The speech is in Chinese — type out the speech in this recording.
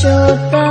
就把